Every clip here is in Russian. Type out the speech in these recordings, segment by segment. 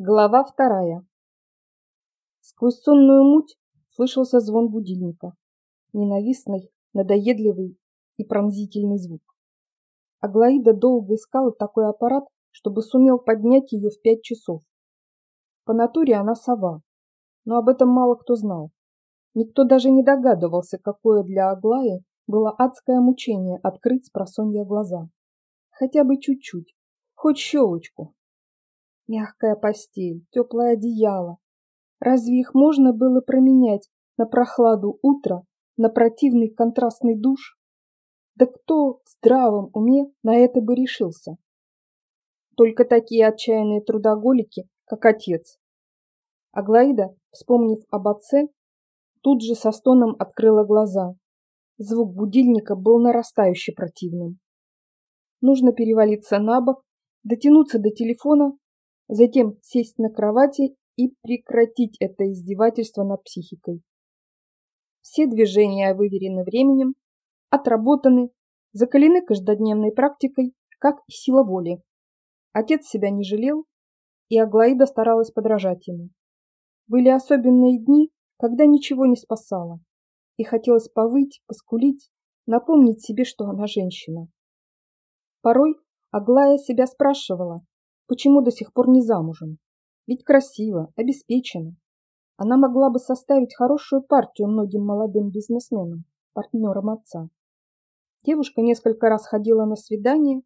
Глава вторая. Сквозь сонную муть слышался звон будильника. Ненавистный, надоедливый и пронзительный звук. Аглаида долго искала такой аппарат, чтобы сумел поднять ее в пять часов. По натуре она сова, но об этом мало кто знал. Никто даже не догадывался, какое для Аглаи было адское мучение открыть с просонья глаза. Хотя бы чуть-чуть, хоть щелочку, Мягкая постель, теплое одеяло. Разве их можно было променять на прохладу утра, на противный контрастный душ? Да кто в здравом уме на это бы решился? Только такие отчаянные трудоголики, как отец. Аглаида, вспомнив об отце, тут же со стоном открыла глаза. Звук будильника был нарастающе противным. Нужно перевалиться на бок, дотянуться до телефона затем сесть на кровати и прекратить это издевательство над психикой. Все движения выверены временем, отработаны, закалены каждодневной практикой, как и сила воли. Отец себя не жалел, и Аглаида старалась подражать ему. Были особенные дни, когда ничего не спасало, и хотелось повыть, поскулить, напомнить себе, что она женщина. Порой Аглая себя спрашивала, Почему до сих пор не замужем? Ведь красиво, обеспечена. Она могла бы составить хорошую партию многим молодым бизнесменам, партнерам отца. Девушка несколько раз ходила на свидания,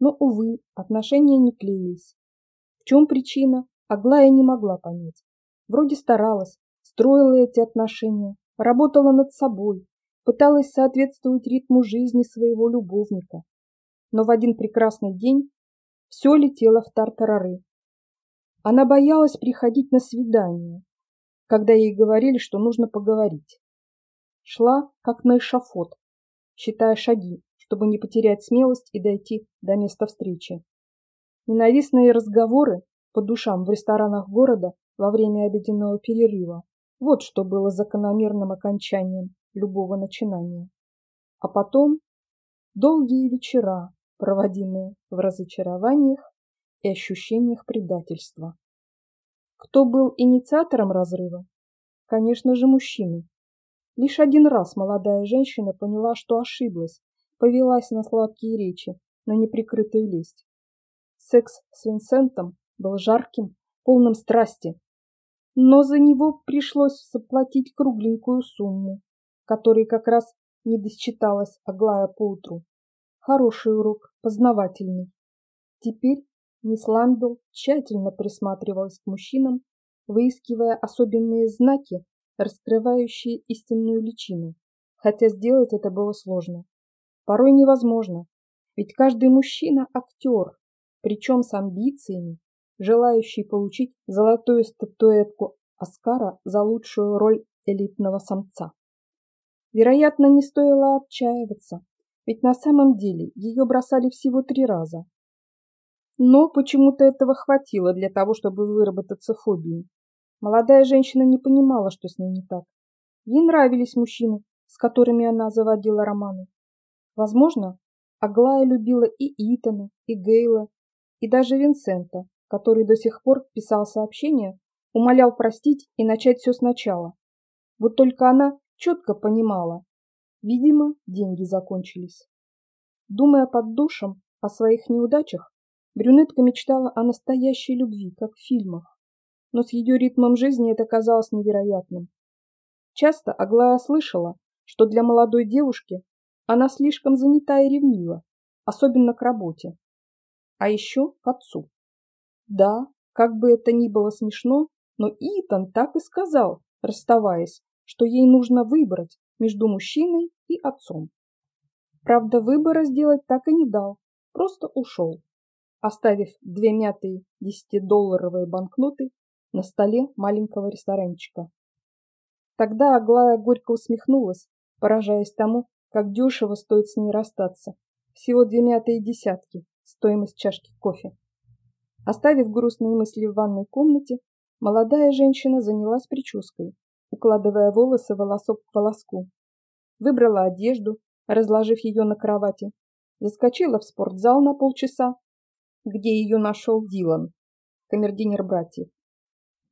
но, увы, отношения не клеились. В чем причина, Аглая не могла понять. Вроде старалась, строила эти отношения, работала над собой, пыталась соответствовать ритму жизни своего любовника. Но в один прекрасный день все летело в тартарары. Она боялась приходить на свидание, когда ей говорили, что нужно поговорить. Шла, как на эшафот, считая шаги, чтобы не потерять смелость и дойти до места встречи. Ненавистные разговоры по душам в ресторанах города во время обеденного перерыва – вот что было закономерным окончанием любого начинания. А потом долгие вечера, проводимые в разочарованиях и ощущениях предательства. Кто был инициатором разрыва? Конечно же, мужчины. Лишь один раз молодая женщина поняла, что ошиблась, повелась на сладкие речи, на неприкрытую лесть. Секс с Винсентом был жарким, полным страсти, но за него пришлось заплатить кругленькую сумму, которой как раз не досчиталась Аглая поутру. Хороший урок, познавательный. Теперь мисс Ламбелл тщательно присматривалась к мужчинам, выискивая особенные знаки, раскрывающие истинную личину, хотя сделать это было сложно. Порой невозможно, ведь каждый мужчина – актер, причем с амбициями, желающий получить золотую статуэтку Оскара за лучшую роль элитного самца. Вероятно, не стоило отчаиваться, ведь на самом деле ее бросали всего три раза. Но почему-то этого хватило для того, чтобы выработаться фобией. Молодая женщина не понимала, что с ней не так. Ей нравились мужчины, с которыми она заводила романы. Возможно, Аглая любила и Итана, и Гейла, и даже Винсента, который до сих пор писал сообщения, умолял простить и начать все сначала. Вот только она четко понимала, Видимо, деньги закончились. Думая под душем о своих неудачах, брюнетка мечтала о настоящей любви, как в фильмах. Но с ее ритмом жизни это казалось невероятным. Часто Аглая слышала, что для молодой девушки она слишком занята и ревнива, особенно к работе. А еще к отцу. Да, как бы это ни было смешно, но Итан так и сказал, расставаясь, что ей нужно выбрать между мужчиной и отцом. Правда, выбора сделать так и не дал, просто ушел, оставив две мятые десятидолларовые банкноты на столе маленького ресторанчика. Тогда Аглая горько усмехнулась, поражаясь тому, как дешево стоит с ней расстаться. Всего две мятые десятки, стоимость чашки кофе. Оставив грустные мысли в ванной комнате, молодая женщина занялась прической, укладывая волосы волосок к волоску. Выбрала одежду, разложив ее на кровати. Заскочила в спортзал на полчаса, где ее нашел Дилан. Камердинер братьев.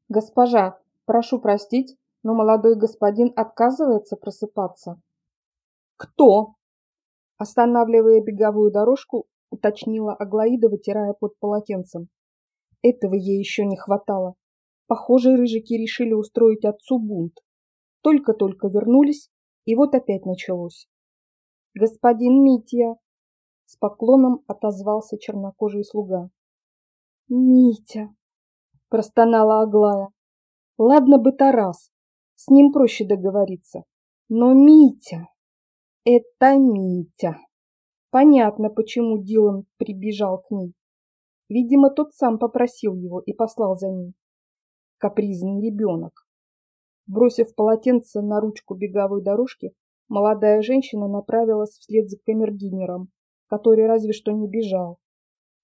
«Госпожа, прошу простить, но молодой господин отказывается просыпаться». «Кто?» Останавливая беговую дорожку, уточнила Аглаида, вытирая под полотенцем. Этого ей еще не хватало. Похоже, рыжики решили устроить отцу бунт. Только-только вернулись, и вот опять началось. «Господин Митя!» С поклоном отозвался чернокожий слуга. «Митя!» – простонала Аглая. «Ладно бы Тарас, с ним проще договориться. Но Митя! Это Митя!» Понятно, почему Дилан прибежал к ней. Видимо, тот сам попросил его и послал за ним. Капризный ребенок. Бросив полотенце на ручку беговой дорожки, молодая женщина направилась вслед за камердинером, который разве что не бежал.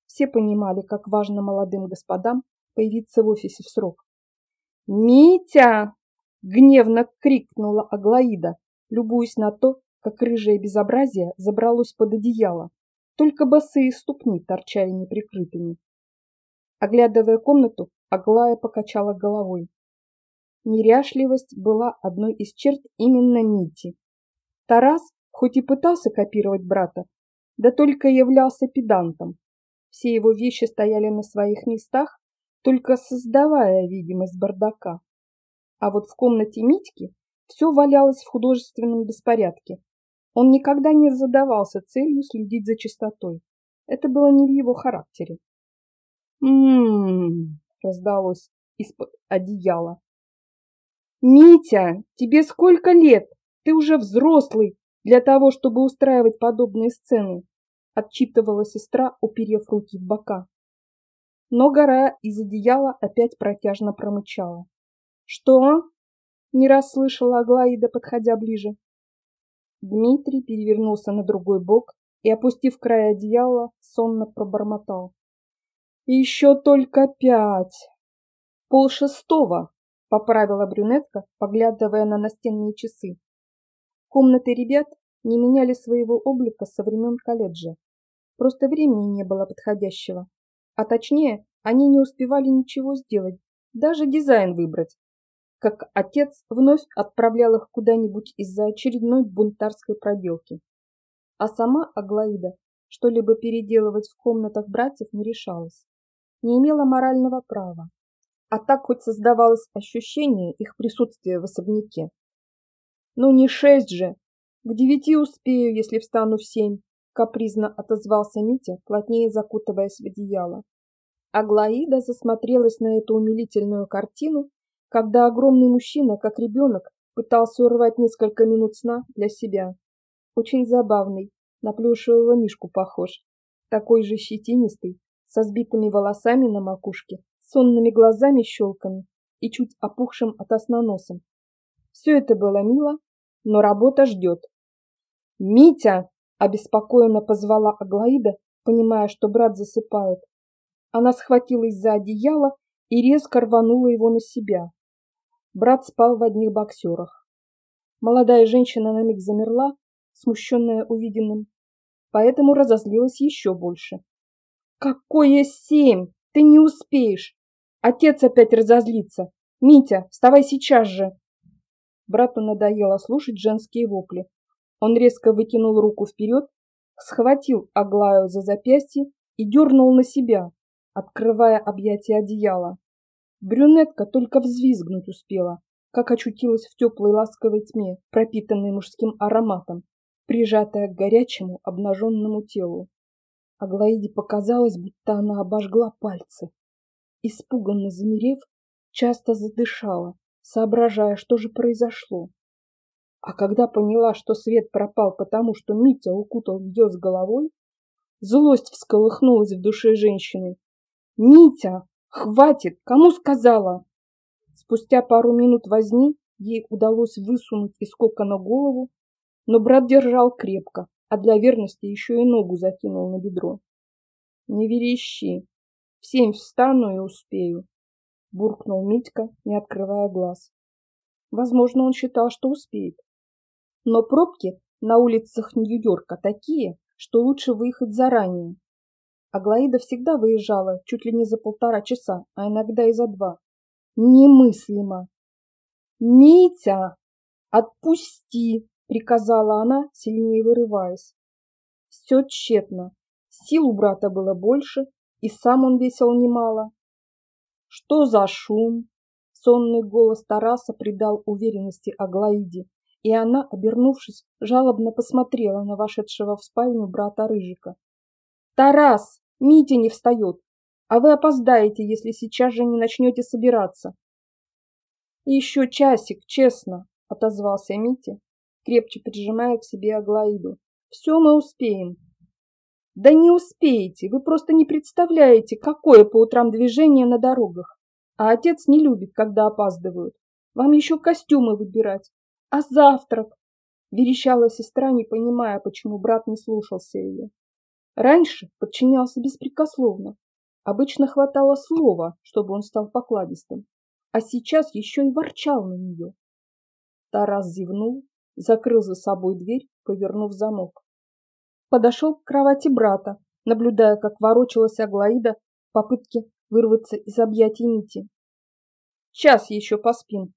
Все понимали, как важно молодым господам появиться в офисе в срок. «Митя!» — гневно крикнула Аглаида, любуясь на то, как рыжее безобразие забралось под одеяло, только босые ступни торчали неприкрытыми. Оглядывая комнату, Аглая покачала головой. Неряшливость была одной из черт именно Мити. Тарас, хоть и пытался копировать брата, да только являлся педантом. Все его вещи стояли на своих местах, только создавая видимость бардака. А вот в комнате Митьки все валялось в художественном беспорядке, он никогда не задавался целью следить за чистотой. Это было не в его характере. «М-м-м», раздалось из-под одеяла. «Митя, тебе сколько лет? Ты уже взрослый для того, чтобы устраивать подобные сцены», отчитывала сестра, уперев руки в бока. Но гора из одеяла опять протяжно промычала. «Что?» — не расслышала Аглаида, подходя ближе. Дмитрий перевернулся на другой бок и, опустив край одеяла, сонно пробормотал. «Еще только пять!» «Пол шестого!» — поправила брюнетка, поглядывая на настенные часы. Комнаты ребят не меняли своего облика со времен колледжа. Просто времени не было подходящего. А точнее, они не успевали ничего сделать, даже дизайн выбрать, как отец вновь отправлял их куда-нибудь из-за очередной бунтарской проделки. А сама Аглаида что-либо переделывать в комнатах братьев не решалась. Не имела морального права. А так хоть создавалось ощущение их присутствия в особняке. «Ну не шесть же! К девяти успею, если встану в семь!» капризно отозвался Митя, плотнее закутываясь в одеяло. Аглаида засмотрелась на эту умилительную картину когда огромный мужчина, как ребенок, пытался урвать несколько минут сна для себя. Очень забавный, на плюшевого мишку похож. Такой же щетинистый, со сбитыми волосами на макушке, сонными глазами-щелками и чуть опухшим от сна носом. Все это было мило, но работа ждет. «Митя!» – обеспокоенно позвала Аглаида, понимая, что брат засыпает. Она схватилась за одеяло и резко рванула его на себя. Брат спал в одних боксерах. Молодая женщина на миг замерла, смущенная увиденным, поэтому разозлилась еще больше. «Какое семь? Ты не успеешь! Отец опять разозлится! Митя, вставай сейчас же!» Брату надоело слушать женские вопли. Он резко выкинул руку вперед, схватил Аглаю за запястье и дернул на себя, открывая объятия одеяла. Брюнетка только взвизгнуть успела, как очутилась в теплой ласковой тьме, пропитанной мужским ароматом, прижатая к горячему обнаженному телу. Аглаиде показалось, будто она обожгла пальцы. Испуганно замерев, часто задышала, соображая, что же произошло. А когда поняла, что свет пропал потому, что Митя укутал ее с головой, злость всколыхнулась в душе женщины. «Митя, «Хватит! Кому сказала?» Спустя пару минут возни ей удалось высунуть из кокона голову, но брат держал крепко, а для верности еще и ногу закинул на бедро. «Не верещи! В семь встану и успею!» — буркнул Митька, не открывая глаз. Возможно, он считал, что успеет. Но пробки на улицах Нью-Йорка такие, что лучше выехать заранее. Аглаида всегда выезжала чуть ли не за полтора часа, а иногда и за два. Немыслимо. «Митя, отпусти!» — приказала она, сильнее вырываясь. Все тщетно. Сил у брата было больше, и сам он весил немало. «Что за шум?» Сонный голос Тараса придал уверенности Аглаиде, и она, обернувшись, жалобно посмотрела на вошедшего в спальню брата Рыжика. «Тарас! Митя не встает! А вы опоздаете, если сейчас же не начнете собираться!» «Еще часик, честно!» — отозвался Митя, крепче прижимая к себе Аглаиду. «Все мы успеем!» «Да не успеете! Вы просто не представляете, какое по утрам движение на дорогах! А отец не любит, когда опаздывают. Вам еще костюмы выбирать, а завтрак? Верещала сестра, не понимая, почему брат не слушался ее. Раньше подчинялся беспрекословно. Обычно хватало слова, чтобы он стал покладистым. А сейчас еще и ворчал на нее. Тарас зевнул, закрыл за собой дверь, повернув замок. Подошел к кровати брата, наблюдая, как ворочалась Аглаида в попытке вырваться из объятий Мити. «Час еще поспим»,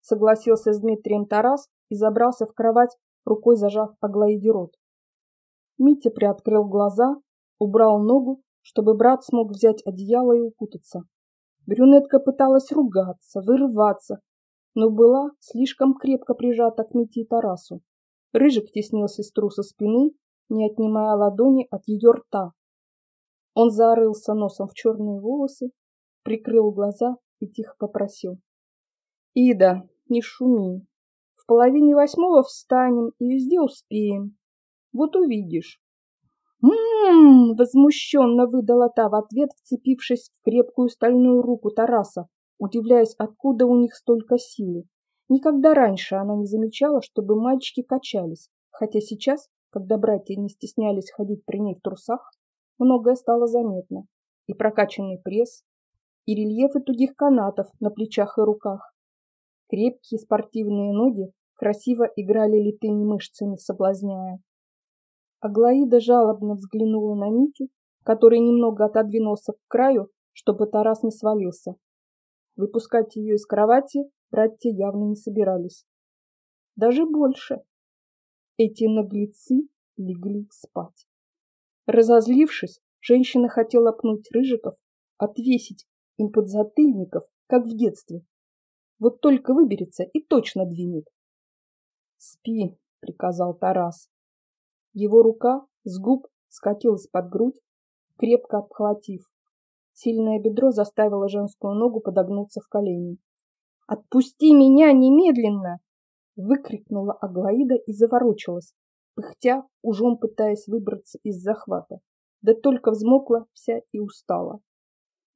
согласился с Дмитрием Тарас и забрался в кровать, рукой зажав Аглаиде рот. Митя приоткрыл глаза, убрал ногу, чтобы брат смог взять одеяло и укутаться. Брюнетка пыталась ругаться, вырываться, но была слишком крепко прижата к Мите и Тарасу. Рыжик теснил сестру со спины, не отнимая ладони от ее рта. Он зарылся носом в черные волосы, прикрыл глаза и тихо попросил. «Ида, не шуми. В половине восьмого встанем и везде успеем. Вот увидишь. «М-м-м!» — возмущенно выдала та в ответ, вцепившись в крепкую стальную руку Тараса, удивляясь, откуда у них столько силы. Никогда раньше она не замечала, чтобы мальчики качались, хотя сейчас, когда братья не стеснялись ходить при ней в трусах, многое стало заметно. И прокачанный пресс, и рельефы тугих канатов на плечах и руках, Крепкие спортивные ноги красиво играли литыми мышцами, соблазняя. Аглаида жалобно взглянула на Митю, который немного отодвинулся к краю, чтобы Тарас не свалился. Выпускать ее из кровати братья явно не собирались. Даже больше. Эти наглецы легли спать. Разозлившись, женщина хотела пнуть рыжиков, отвесить им подзатыльников, как в детстве, вот только выберется и точно двинет. «Спи», — приказал Тарас. Его рука с губ скатилась под грудь, крепко обхватив. Сильное бедро заставило женскую ногу подогнуться в колени. «Отпусти меня немедленно!» выкрикнула Аглаида и заворочилась, пыхтя, ужом пытаясь выбраться из захвата. Да только взмокла вся и устала.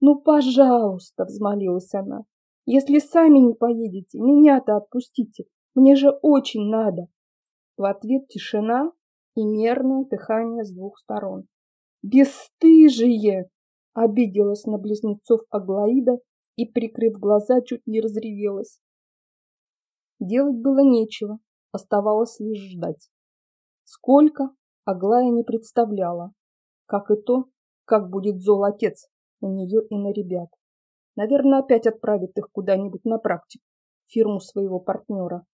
«Ну, пожалуйста!» — взмолилась она. Если сами не поедете, меня-то отпустите. Мне же очень надо. В ответ тишина и мерное дыхание с двух сторон. Бесстыжие! Обиделась на близнецов Аглаида и, прикрыв глаза, чуть не разревелась. Делать было нечего, оставалось лишь ждать. Сколько, Аглая не представляла, как и то, как будет зол отец на нее и на ребят. Наверное, опять отправит их куда-нибудь на практику, фирму своего партнера.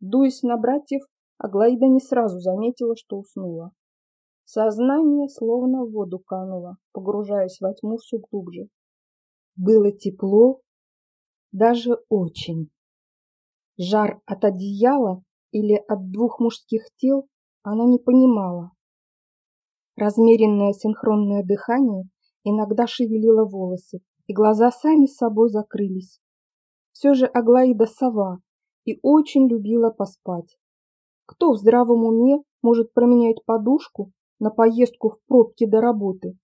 Дуясь на братьев, Аглаида не сразу заметила, что уснула. Сознание словно в воду кануло, погружаясь во тьму все глубже. Было тепло, даже очень. Жар от одеяла или от двух мужских тел она не понимала. Размеренное синхронное дыхание иногда шевелило волосы, и глаза сами собой закрылись. Все же Аглаида сова и очень любила поспать. Кто в здравом уме может променять подушку на поездку в пробке до работы?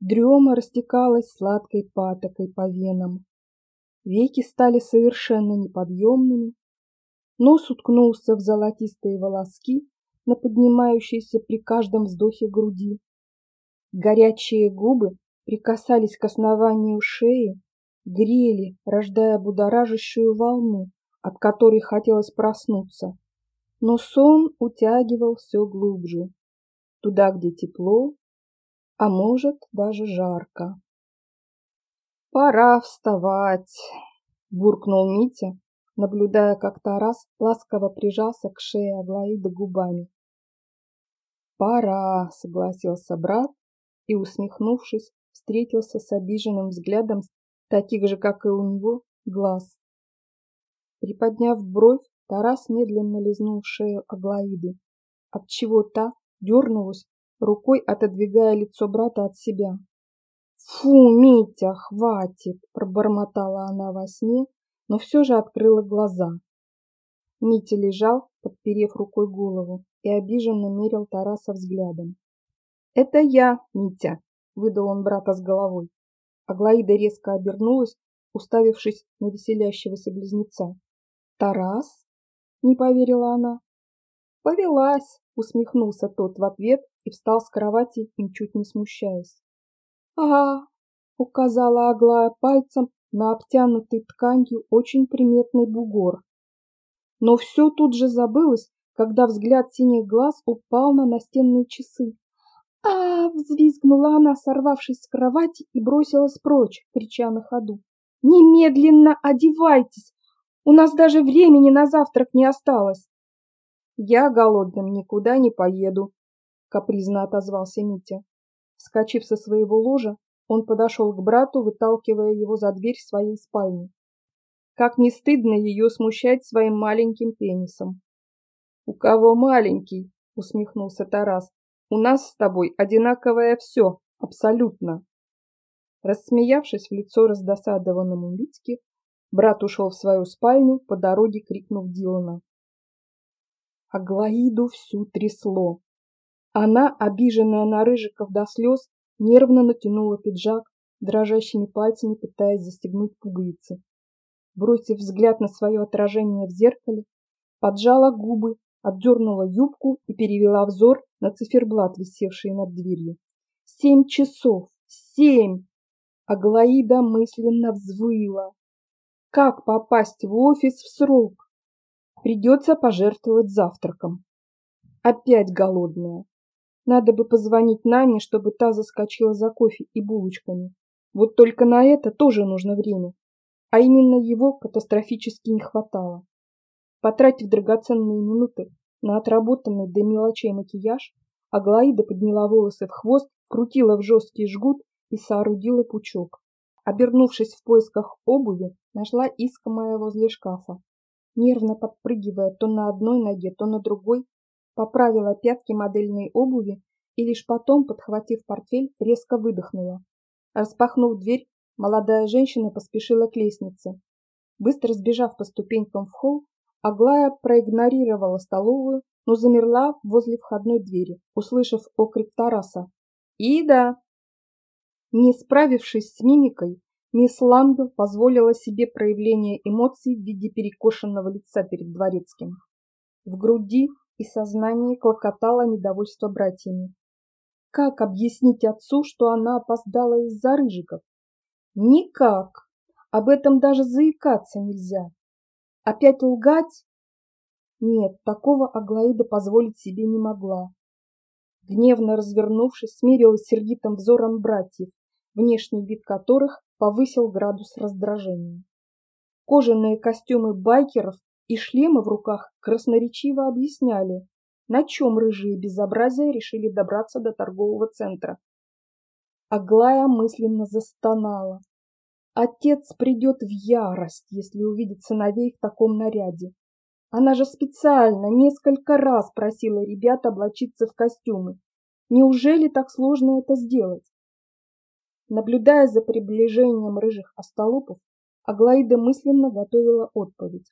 Дрема растекалась сладкой патокой по венам. Веки стали совершенно неподъемными. Нос уткнулся в золотистые волоски на поднимающейся при каждом вздохе груди. Горячие губы прикасались к основанию шеи, грели, рождая будоражащую волну, от которой хотелось проснуться. Но сон утягивал все глубже, туда, где тепло, а может даже жарко. «Пора вставать», – буркнул Митя, наблюдая, как Тарас ласково прижался к шее Аглаиды губами. «Пора», – согласился брат и, усмехнувшись, встретился с обиженным взглядом таких же, как и у него, глаз. Приподняв бровь, Тарас медленно лизнул шею Аглаиды, отчего та дернулась, рукой отодвигая лицо брата от себя. «Фу, Митя, хватит!» – пробормотала она во сне, но все же открыла глаза. Митя лежал, подперев рукой голову, и обиженно мерил Тараса взглядом. «Это я, Митя!» – выдал он брата с головой. Аглаида резко обернулась, уставившись на веселящегося близнеца. «Тарас?» – не поверила она. «Повелась!» – усмехнулся тот в ответ и встал с кровати, ничуть не смущаясь. «Ага», — указала Аглая пальцем на обтянутый тканью очень приметный бугор. Но все тут же забылось, когда взгляд синих глаз упал на настенные часы. а, взвизгнула она, сорвавшись с кровати и бросилась прочь, крича на ходу. «Немедленно одевайтесь! У нас даже времени на завтрак не осталось!» «Я голодным никуда не поеду», — капризно отозвался Митя. Вскочив со своего ложа, он подошел к брату, выталкивая его за дверь своей спальни. Как не стыдно ее смущать своим маленьким пенисом. «У кого маленький?» — усмехнулся Тарас. «У нас с тобой одинаковое все, абсолютно». Рассмеявшись в лицо раздосадованному Митьке, брат ушел в свою спальню, по дороге крикнув Дилана. Аглаиду всю трясло. Она, обиженная на Рыжиков до слез, нервно натянула пиджак, дрожащими пальцами пытаясь застегнуть пуговицы. Бросив взгляд на свое отражение в зеркале, поджала губы, отдернула юбку и перевела взор на циферблат, висевший над дверью. Семь часов! Семь! Аглаида мысленно взвыла. Как попасть в офис в срок? Придется пожертвовать завтраком. Опять голодная. Надо бы позвонить Нане, чтобы та заскочила за кофе и булочками. Вот только на это тоже нужно время. А именно его катастрофически не хватало. Потратив драгоценные минуты на отработанный до мелочей макияж, Аглаида подняла волосы в хвост, крутила в жесткий жгут и соорудила пучок. Обернувшись в поисках обуви, нашла искомое возле шкафа. Нервно подпрыгивая то на одной ноге, то на другой, поправила пятки модельной обуви и лишь потом, подхватив портфель, резко выдохнула. Распахнув дверь, молодая женщина поспешила к лестнице. Быстро сбежав по ступенькам в холл, Аглая проигнорировала столовую, но замерла возле входной двери, услышав окрик Тараса. «Ида!» Не справившись с мимикой, мисс Ламбел позволила себе проявление эмоций в виде перекошенного лица перед дворецким. В груди и сознание клокотало недовольство братьями. Как объяснить отцу, что она опоздала из-за рыжиков? Никак. Об этом даже заикаться нельзя. Опять лгать? Нет, такого Аглаида позволить себе не могла. Гневно развернувшись, смирилась сердитым взором братьев, внешний вид которых повысил градус раздражения. Кожаные костюмы байкеров и шлемы в руках красноречиво объясняли, на чем рыжие безобразия решили добраться до торгового центра. Аглая мысленно застонала. Отец придет в ярость, если увидит сыновей в таком наряде. Она же специально несколько раз просила ребят облачиться в костюмы. Неужели так сложно это сделать? Наблюдая за приближением рыжих остолопов, Аглаида мысленно готовила отповедь.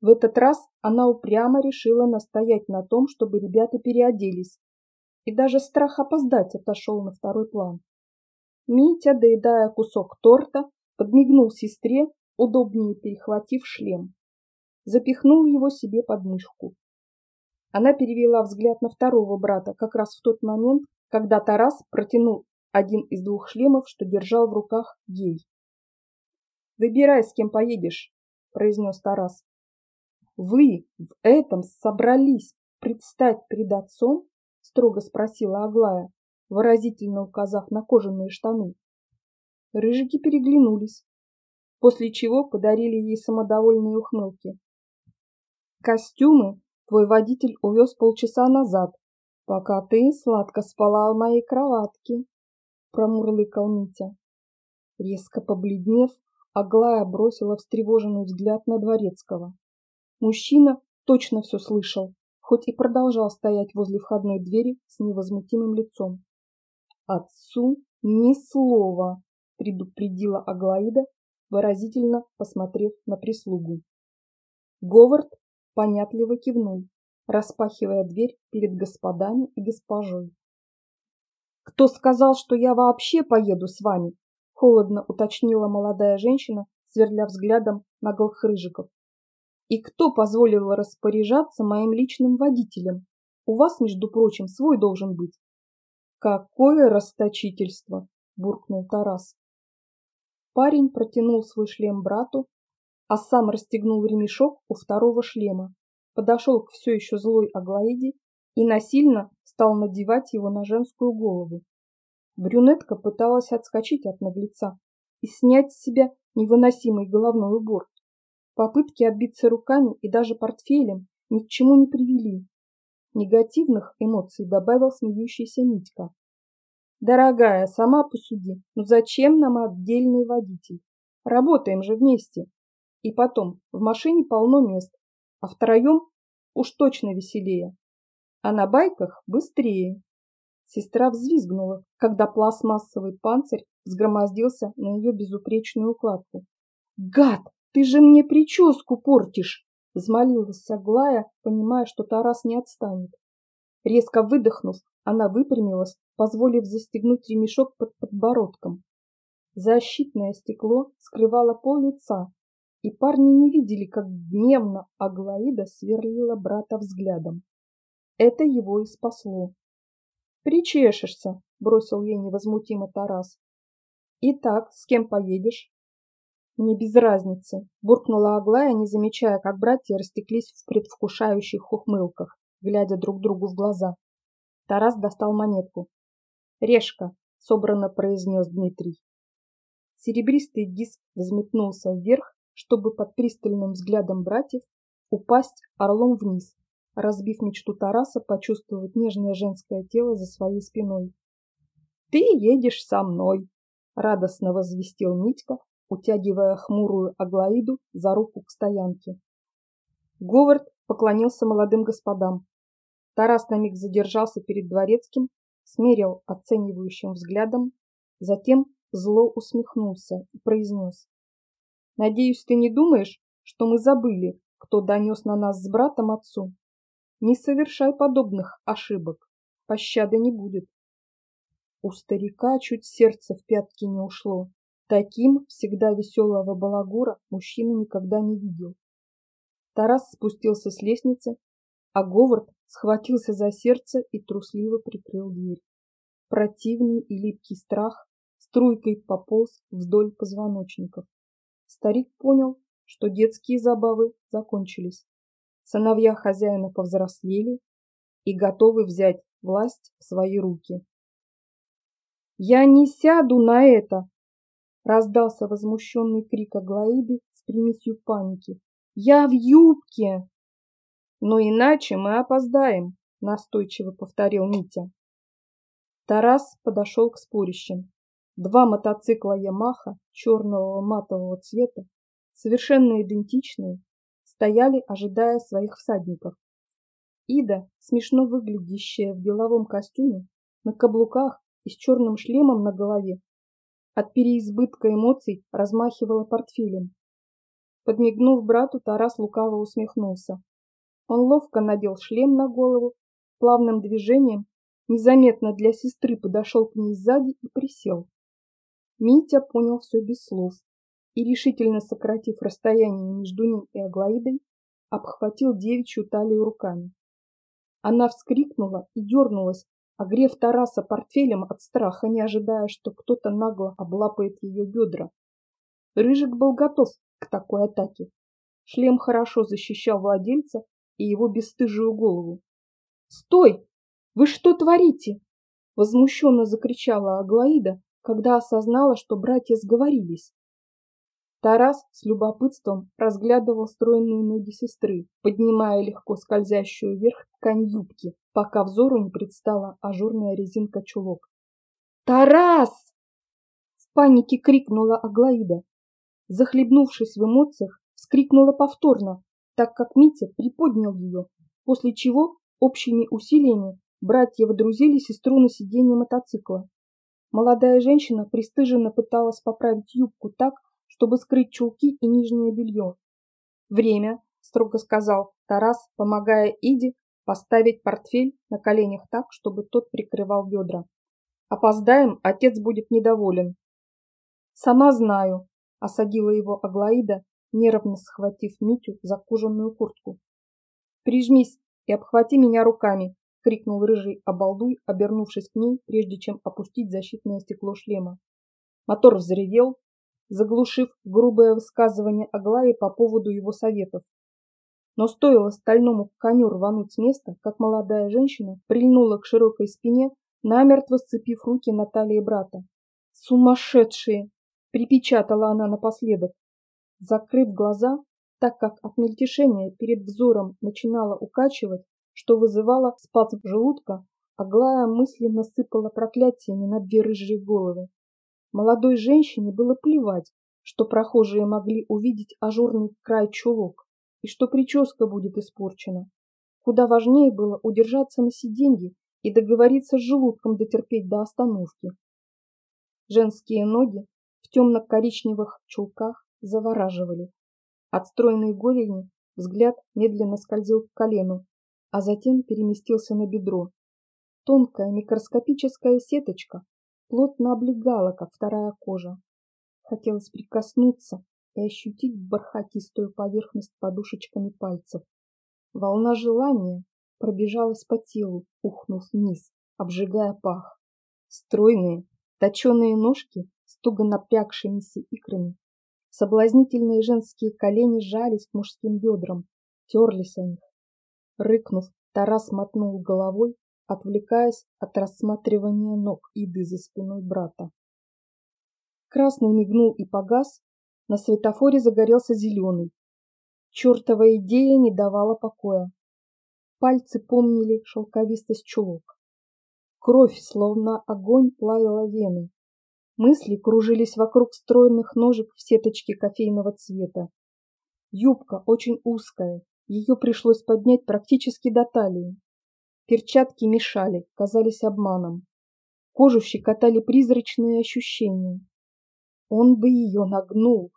В этот раз она упрямо решила настоять на том, чтобы ребята переоделись, и даже страх опоздать отошел на второй план. Митя, доедая кусок торта, подмигнул сестре, удобнее перехватив шлем. Запихнул его себе под мышку. Она перевела взгляд на второго брата как раз в тот момент, когда Тарас протянул один из двух шлемов, что держал в руках ей. «Выбирай, с кем поедешь», – произнес Тарас. «Вы в этом собрались предстать пред отцом?» – строго спросила Аглая. выразительно указав на кожаные штаны. Рыжики переглянулись, после чего подарили ей самодовольные ухмылки. Костюмы твой водитель увез полчаса назад, пока ты сладко спала в моей кроватке, промурлыкал Митя. Резко побледнев, Аглая бросила встревоженный взгляд на Дворецкого. Мужчина точно все слышал, хоть и продолжал стоять возле входной двери с невозмутимым лицом. «Отцу ни слова!» – предупредила Аглаида, выразительно посмотрев на прислугу. Говард понятливо кивнул, распахивая дверь перед господами и госпожой. «Кто сказал, что я вообще поеду с вами?» – холодно уточнила молодая женщина, сверля взглядом наглых рыжиков. «И кто позволил распоряжаться моим личным водителем? У вас, между прочим, свой должен быть». «Какое расточительство!» – буркнул Тарас. Парень протянул свой шлем брату, а сам расстегнул ремешок у второго шлема, подошел к все еще злой Аглаиде и насильно стал надевать его на женскую голову. Брюнетка пыталась отскочить от наглеца и снять с себя невыносимый головной убор. Попытки отбиться руками и даже портфелем ни к чему не привели. Негативных эмоций добавил смеющийся Митька. «Дорогая, сама посуди, ну зачем нам отдельный водитель? Работаем же вместе!» И потом, в машине полно мест, а втроем уж точно веселее. А на байках быстрее. Сестра взвизгнула, когда пластмассовый панцирь сгромоздился на ее безупречную укладку. «Гад, ты же мне прическу портишь!» Взмолилась Аглая, понимая, что Тарас не отстанет. Резко выдохнув, она выпрямилась, позволив застегнуть ремешок под подбородком. Защитное стекло скрывало пол лица, и парни не видели, как гневно Аглаида сверлила брата взглядом. Это его и спасло. «Причешешься», — бросил ей невозмутимо Тарас. «Итак, с кем поедешь?» «Мне без разницы», — буркнула Аглая, не замечая, как братья растеклись в предвкушающих ухмылках, глядя друг другу в глаза. Тарас достал монетку. «Решка», — собранно произнес Дмитрий. Серебристый диск взметнулся вверх, чтобы под пристальным взглядом братьев упасть орлом вниз, разбив мечту Тараса почувствовать нежное женское тело за своей спиной. «Ты едешь со мной!» — радостно возвестил Митька, утягивая хмурую Аглаиду за руку к стоянке. Говард поклонился молодым господам. Тарас на миг задержался перед дворецким, смерил оценивающим взглядом, затем зло усмехнулся и произнес. Надеюсь, ты не думаешь, что мы забыли, кто донес на нас с братом отцу. Не совершай подобных ошибок. Пощады не будет. У старика чуть сердце в пятки не ушло. Таким всегда веселого балагура мужчина никогда не видел. Тарас спустился с лестницы, а Говард схватился за сердце и трусливо прикрыл дверь. Противный и липкий страх струйкой пополз вдоль позвоночников. Старик понял, что детские забавы закончились. Сыновья хозяина повзрослели и готовы взять власть в свои руки. «Я не сяду на это!» Раздался возмущенный крик Аглаиды с примесью паники. «Я в юбке!» «Но иначе мы опоздаем», — настойчиво повторил Митя. Тарас подошел к спорящим. Два мотоцикла Ямаха черного матового цвета, совершенно идентичные, стояли, ожидая своих всадников. Ида, смешно выглядящая в деловом костюме, на каблуках и с черным шлемом на голове, от переизбытка эмоций размахивала портфелем. Подмигнув брату, Тарас лукаво усмехнулся. Он ловко надел шлем на голову, плавным движением, незаметно для сестры подошел к ней сзади и присел. Митя понял все без слов и, решительно сократив расстояние между ним и Аглаидой, обхватил девичью талию руками. Она вскрикнула и дернулась, огрев Тараса портфелем от страха, не ожидая, что кто-то нагло облапает ее бедра. Рыжик был готов к такой атаке. Шлем хорошо защищал владельца и его бесстыжую голову. «Стой! Вы что творите?» Возмущенно закричала Аглаида, когда осознала, что братья сговорились. Тарас с любопытством разглядывал стройные ноги сестры, поднимая легко скользящую вверх ткань юбки, пока взору не предстала ажурная резинка чулок. «Тарас!» В панике крикнула Аглаида. Захлебнувшись в эмоциях, вскрикнула повторно, так как Митя приподнял ее, после чего общими усилиями братья водрузили сестру на сиденье мотоцикла. Молодая женщина пристыженно пыталась поправить юбку так, чтобы скрыть чулки и нижнее белье. «Время», — строго сказал Тарас, помогая Иде поставить портфель на коленях так, чтобы тот прикрывал бедра. «Опоздаем, отец будет недоволен». «Сама знаю», — осадила его Аглаида, нервно схватив Митю за кожаную куртку. «Прижмись и обхвати меня руками», — крикнул рыжий обалдуй, обернувшись к ней, прежде чем опустить защитное стекло шлема. Мотор взревел, заглушив грубое высказывание Аглаи по поводу его советов. Но стоило стальному коню рвануть с места, как молодая женщина прильнула к широкой спине, намертво сцепив руки на талии брата. «Сумасшедшие!» — припечатала она напоследок. Закрыв глаза, так как от мельтешения перед взором начинала укачивать, что вызывало спазм желудка, Аглая мысленно сыпала проклятиями на две рыжие головы. Молодой женщине было плевать, что прохожие могли увидеть ажурный край чулок и что прическа будет испорчена. Куда важнее было удержаться на сиденье и договориться с желудком дотерпеть до остановки. Женские ноги в темно-коричневых чулках завораживали. От стройной голени взгляд медленно скользил к колену, а затем переместился на бедро. Тонкая микроскопическая сеточка плотно облегала, как вторая кожа. Хотелось прикоснуться и ощутить бархатистую поверхность подушечками пальцев. Волна желания пробежалась по телу, ухнув вниз, обжигая пах. Стройные, точеные ножки с туго напрягшимися икрами, соблазнительные женские колени жались к мужским бедрам, терлись о них. Рыкнув, Тарас мотнул головой отвлекаясь от рассматривания ног Иды за спиной брата. Красный мигнул и погас, на светофоре загорелся зеленый. Чертова идея не давала покоя. Пальцы помнили шелковистость чулок. Кровь, словно огонь, плавила вены. Мысли кружились вокруг стройных ножек в сеточке кофейного цвета. Юбка очень узкая, ее пришлось поднять практически до талии. Перчатки мешали, казались обманом. Кожу щекотали призрачные ощущения. Он бы ее нагнул,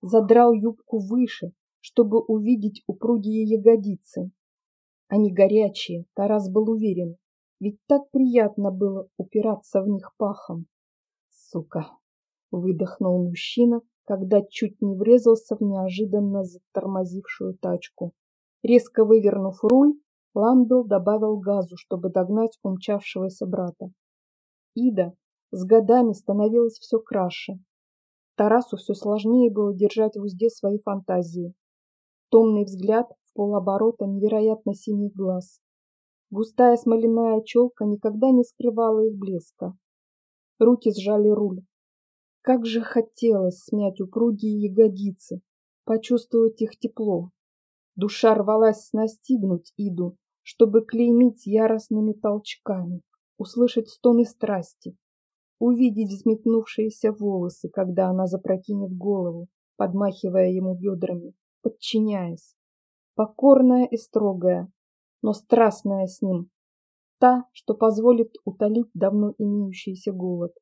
задрал юбку выше, чтобы увидеть упругие ягодицы. Они горячие, Тарас был уверен, ведь так приятно было упираться в них пахом. Сука! Выдохнул мужчина, когда чуть не врезался в неожиданно затормозившую тачку. Резко вывернув руль, Ламбел добавил газу, чтобы догнать умчавшегося брата. Ида с годами становилась все краше. Тарасу все сложнее было держать в узде свои фантазии. Томный взгляд в полоборота невероятно синих глаз. Густая смоляная челка никогда не скрывала их блеска. Руки сжали руль. Как же хотелось смять упругие ягодицы, почувствовать их тепло. Душа рвалась настигнуть Иду, чтобы клеймить яростными толчками, услышать стоны страсти, увидеть взметнувшиеся волосы, когда она запрокинет голову, подмахивая ему бедрами, подчиняясь. Покорная и строгая, но страстная с ним. Та, что позволит утолить давно имеющийся голод.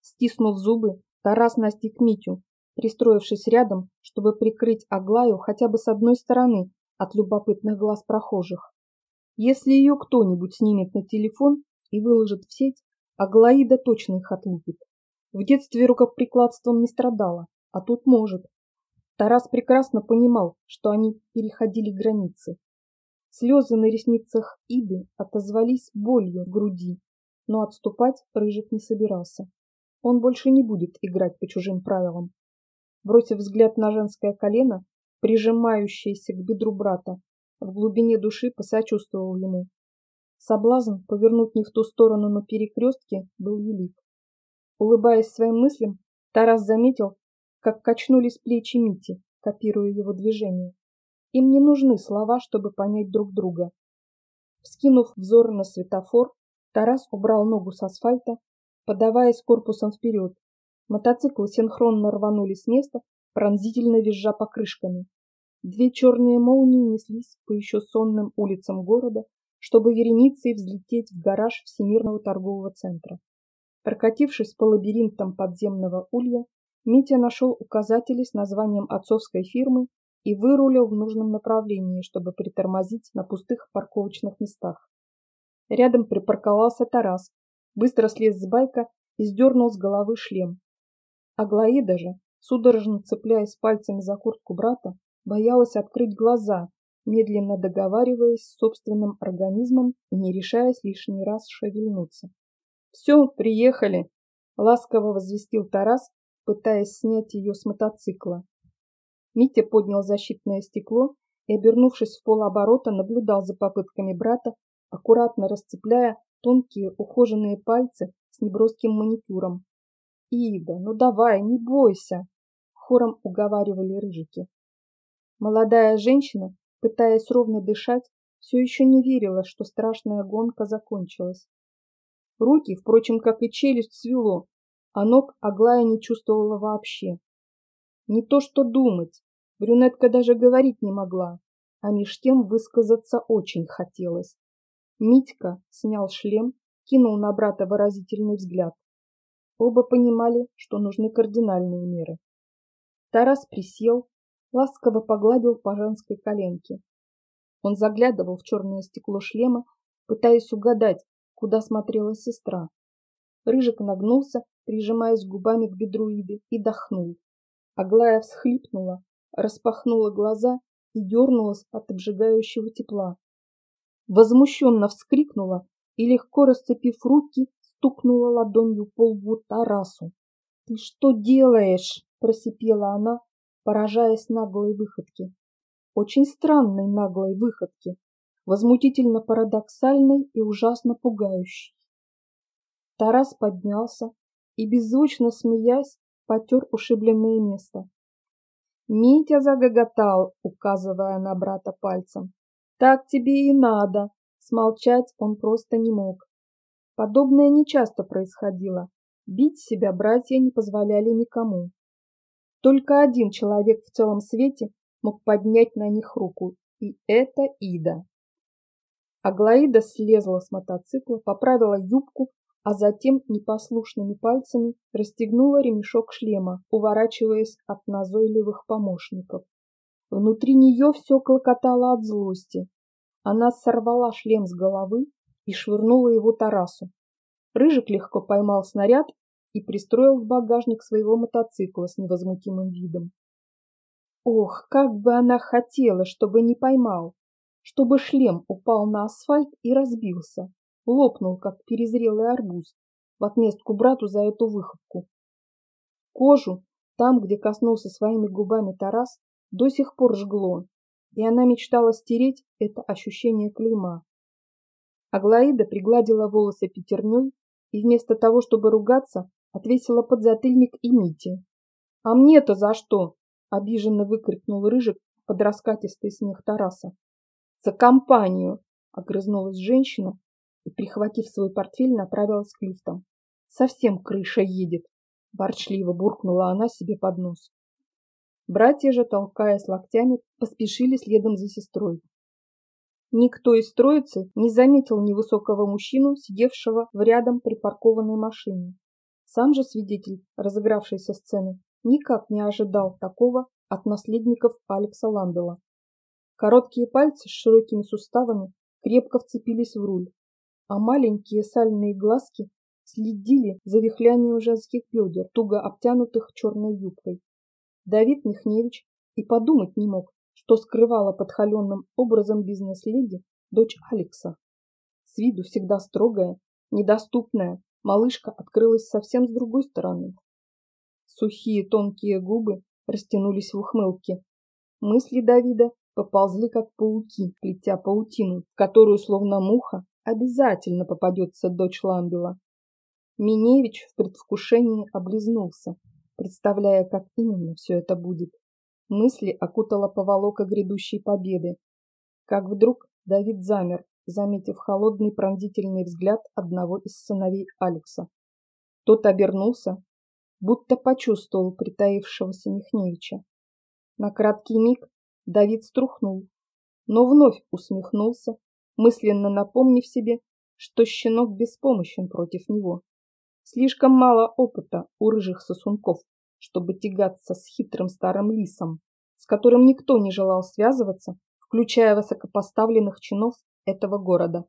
Стиснув зубы, Тарас настиг Митю, пристроившись рядом, чтобы прикрыть Аглаю хотя бы с одной стороны от любопытных глаз прохожих. Если ее кто-нибудь снимет на телефон и выложит в сеть, Аглаида точно их отлупит. В детстве рукоприкладством не страдала, а тут может. Тарас прекрасно понимал, что они переходили границы. Слезы на ресницах Иды отозвались болью в груди, но отступать Рыжик не собирался. Он больше не будет играть по чужим правилам. Бросив взгляд на женское колено, прижимающееся к бедру брата, в глубине души посочувствовал ему. Соблазн повернуть не в ту сторону на перекрестке был велик. Улыбаясь своим мыслям, Тарас заметил, как качнулись плечи Мити, копируя его движение. Им не нужны слова, чтобы понять друг друга. Вскинув взор на светофор, Тарас убрал ногу с асфальта, подаваясь корпусом вперед. Мотоциклы синхронно рванули с места, пронзительно визжа покрышками. Две черные молнии неслись по еще сонным улицам города, чтобы вереницей взлететь в гараж Всемирного торгового центра. Прокатившись по лабиринтам подземного улья, Митя нашел указатели с названием отцовской фирмы и вырулил в нужном направлении, чтобы притормозить на пустых парковочных местах. Рядом припарковался Тарас, быстро слез с байка и сдернул с головы шлем. Аглаида же, судорожно цепляясь пальцами за куртку брата, боялась открыть глаза, медленно договариваясь с собственным организмом и не решаясь лишний раз шевельнуться. «Все, приехали!» — ласково возвестил Тарас, пытаясь снять ее с мотоцикла. Митя поднял защитное стекло и, обернувшись в полоборота, наблюдал за попытками брата, аккуратно расцепляя тонкие ухоженные пальцы с неброским маникюром. «Ида, ну давай, не бойся!» — хором уговаривали рыжики. Молодая женщина, пытаясь ровно дышать, все еще не верила, что страшная гонка закончилась. Руки, впрочем, как и челюсть, свело, а ног Аглая не чувствовала вообще. Не то что думать, брюнетка даже говорить не могла, а меж тем высказаться очень хотелось. Митька снял шлем, кинул на брата выразительный взгляд. Оба понимали, что нужны кардинальные меры. Тарас присел, ласково погладил по женской коленке. Он заглядывал в черное стекло шлема, пытаясь угадать, куда смотрела сестра. Рыжик нагнулся, прижимаясь губами к бедру Иды, и дохнул. Аглая всхлипнула, распахнула глаза и дернулась от обжигающего тепла. Возмущенно вскрикнула и, легко расцепив руки, стукнула ладонью по лбу Тарасу. «Ты что делаешь?» – просипела она, поражаясь наглой выходке. Очень странной наглой выходке, возмутительно парадоксальной и ужасно пугающей. Тарас поднялся и, беззвучно смеясь, потер ушибленное место. Митя загоготал, указывая на брата пальцем. «Так тебе и надо!» Смолчать он просто не мог. Подобное нечасто происходило. Бить себя братья не позволяли никому. Только один человек в целом свете мог поднять на них руку, и это Ида. Аглаида слезла с мотоцикла, поправила юбку, а затем непослушными пальцами расстегнула ремешок шлема, уворачиваясь от назойливых помощников. Внутри нее все клокотало от злости. Она сорвала шлем с головы и швырнула его Тарасу. Рыжик легко поймал снаряд и пристроил в багажник своего мотоцикла с невозмутимым видом. Ох, как бы она хотела, чтобы не поймал, чтобы шлем упал на асфальт и разбился, лопнул, как перезрелый арбуз, в отместку брату за эту выходку. Кожу, там, где коснулся своими губами Тарас, до сих пор жгло, и она мечтала стереть это ощущение клейма. Аглаида пригладила волосы пятерней и вместо того, чтобы ругаться, отвесила подзатыльник и Мите. «А мне-то за что?» – обиженно выкрикнул Рыжик под раскатистый смех Тараса. «За компанию!» – огрызнулась женщина и, прихватив свой портфель, направилась к лифтам. «Совсем крыша едет!» – ворчливо буркнула она себе под нос. Братья же, толкаясь локтями, поспешили следом за сестрой. Никто из троицы не заметил невысокого мужчину, сидевшего в рядом припаркованной машине. Сам же свидетель разыгравшейся сцены никак не ожидал такого от наследников Алекса Ламбела. Короткие пальцы с широкими суставами крепко вцепились в руль, а маленькие сальные глазки следили за вихлянием женских бедер, туго обтянутых черной юбкой. Давид Михневич и подумать не мог, что скрывала под холеным образом бизнес-леди дочь Алекса. С виду всегда строгая, недоступная, малышка открылась совсем с другой стороны. Сухие тонкие губы растянулись в ухмылке. Мысли Давида поползли, как пауки, плетя паутину, в которую, словно муха, обязательно попадется дочь Ламбела. Миневич в предвкушении облизнулся, представляя, как именно все это будет. Мысли окутала поволока грядущей победы. Как вдруг Давид замер, заметив холодный пронзительный взгляд одного из сыновей Алекса. Тот обернулся, будто почувствовал притаившегося Михневича. На краткий миг Давид струхнул, но вновь усмехнулся, мысленно напомнив себе, что щенок беспомощен против него. Слишком мало опыта у рыжих сосунков, чтобы тягаться с хитрым старым лисом, с которым никто не желал связываться, включая высокопоставленных чинов этого города.